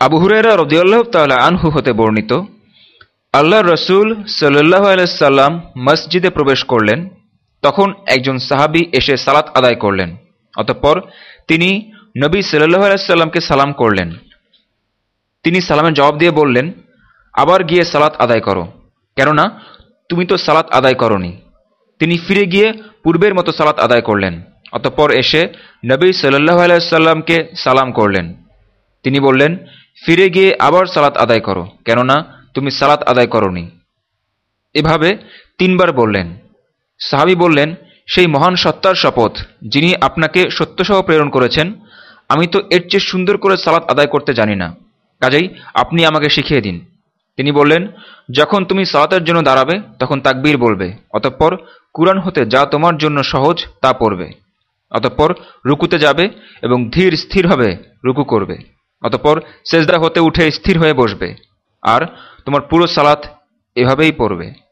আবু হুরেরা রদিউল্লাহ তাল্লাহ আনহু হতে বর্ণিত আল্লাহ রসুল সাল্লাহ আলাইসাল্লাম মসজিদে প্রবেশ করলেন, তখন একজন সাহাবি এসে সালাত আদায় করলেন, অতঃপর তিনি নবী সাল্লাহ আলাইসাল্লামকে সালাম করলেন। তিনি সালামের জবাব দিয়ে বললেন, আবার গিয়ে সালাত আদায় করো, কেননা তুমি তো সালাত আদায় করনি। তিনি ফিরে গিয়ে পূর্বের মতো সালাত আদায় করলেন, অতঃপর এসে নবী সাল্লাহ আলাইসাল্লামকে সালাম করলেন। তিনি বললেন ফিরে গিয়ে আবার সালাত আদায় করো, কেননা তুমি সালাত আদায় করনি। এভাবে তিনবার বললেন। সাহাবি বললেন, সেই মহান সত্তার শপথ যিনি আপনাকে সত্যসহ প্রেরণ করেছেন, আমি তো এর চেয়ে সুন্দর করে সালাত আদায় করতে জানি না। কাজেই আপনি আমাকে শিখিয়ে দিন। তিনি বললেন, যখন তুমি সালাতের জন্য দাঁড়াবে, তখন তাকবীর বলবে, অতঃপর কুরআন হতে যা তোমার জন্য সহজ তা পড়বে। অতঃপর রুকুতে যাবে এবং ধীর স্থিরভাবে রুকু করবে। অতঃপর সেজদা হতে উঠে স্থির হয়ে বসবে আর তোমার পুরো সালাত এভাবেই পড়বে।